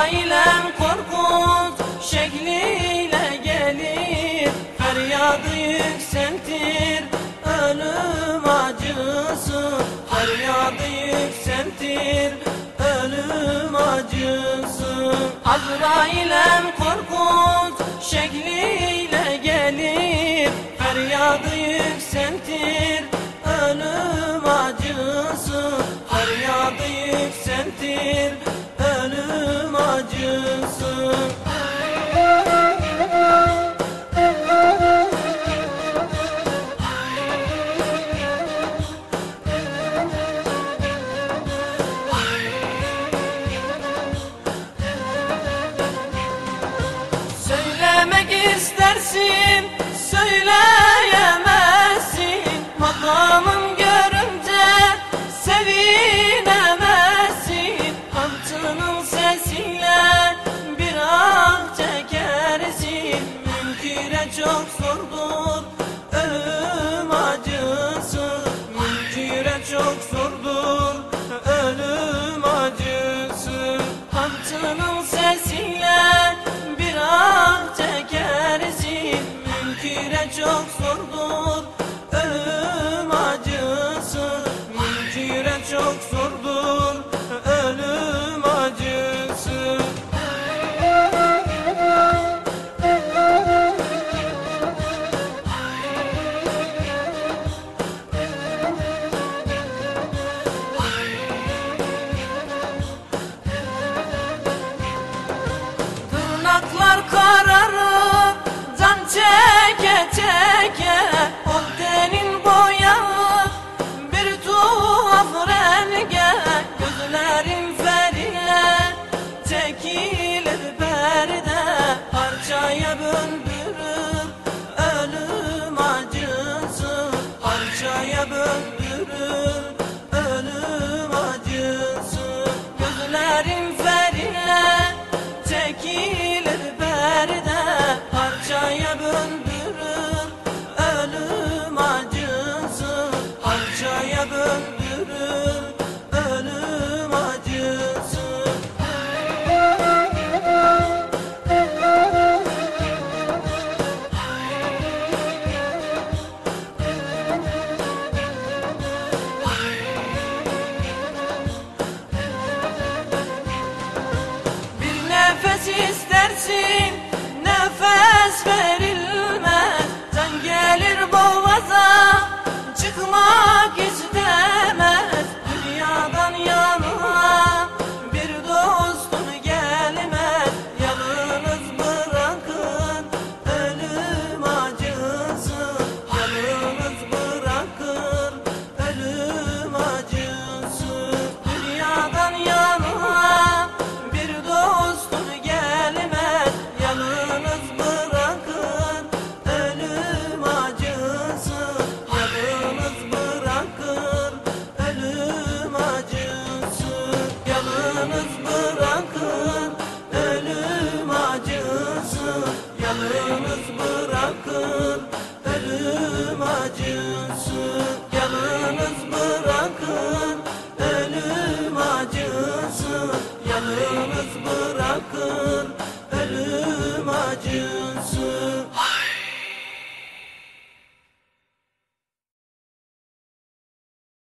ailem korkut şekliyle gelir Feryadı yükseltir ölüm acısı. Feryadı yükseltir ölüm acısı. Azrailem korkut şekliyle gelir Feryadı yükseltir ölüm acısı. Feryadı yükseltir istersin, söyleyemezsin. Makamın görünce sevinemezsin. Hantının sesiyle bir ah çekersin. Münkire çok zordur ölüm acısı. Münkire çok zordur ölüm acısı. Hantının sesiyle bir ah çekersin Münkire çok zordur çekilir perde Parçaya böldürür ölüm acısı. Parçaya böldürür. confess yalnız bırakın ölüm acısı. Yalnız bırakın ölüm acısı.